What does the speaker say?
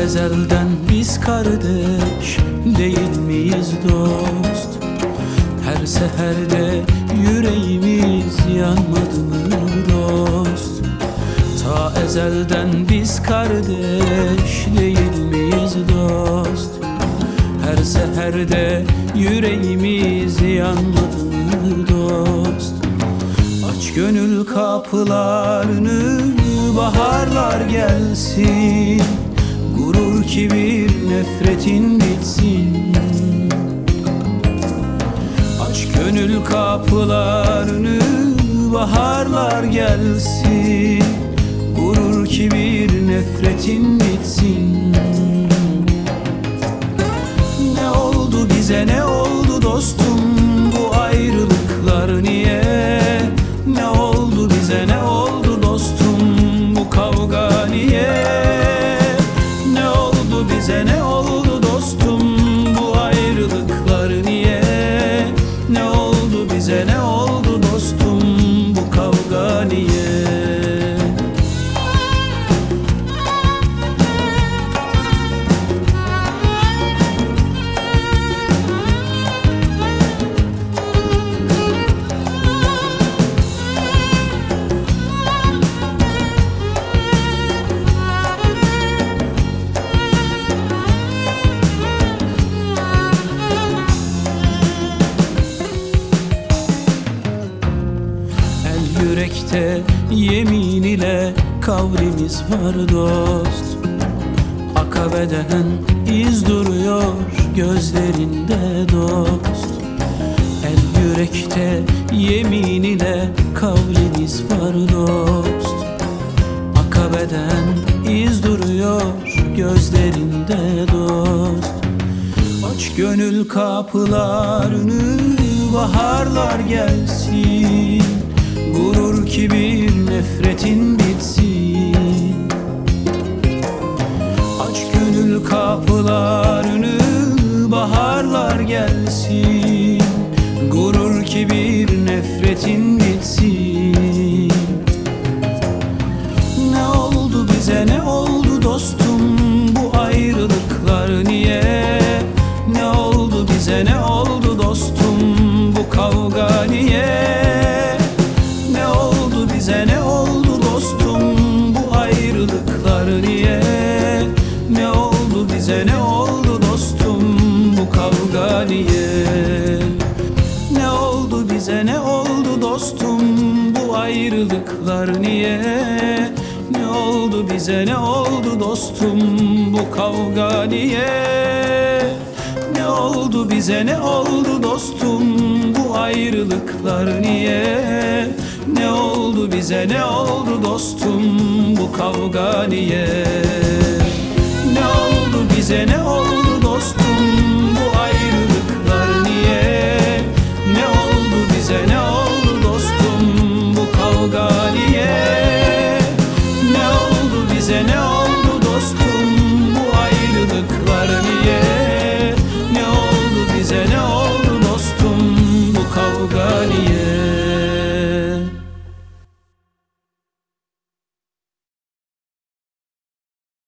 ezelden biz kardeş değil miyiz dost? Her seherde yüreğimiz yanmadı mı dost? Ta ezelden biz kardeş değil miyiz dost? Her seherde yüreğimiz yanmadı mı dost? Aç gönül kapılarını baharlar gelsin Gurur kibir nefretin bitsin. Aç gönül kapılarını baharlar gelsin. Gurur kibir nefretin bitsin. Ne oldu bize ne oldu dostum bize ne oldu yürekte yemin ile kavrimiz var dost. Akabeden iz duruyor gözlerinde dost. El yürekte yemin ile kavrimiz var dost. Akabeden iz duruyor gözlerinde dost. Aç gönül kapılarını baharlar gelsin kibir nefretin bitsin. Aç gönül kapılarını baharlar gelsin. Gurur kibir nefretin bitsin. Ne oldu bize ne oldu dostum bu ayrılıklar niye? Ne oldu bize ne oldu dostum bu kavga niye ayrılıklar niye? Ne oldu bize ne oldu dostum bu kavga niye? Ne oldu bize ne oldu dostum bu ayrılıklar niye? Ne oldu bize ne oldu dostum bu kavga niye? Ne oldu bize ne oldu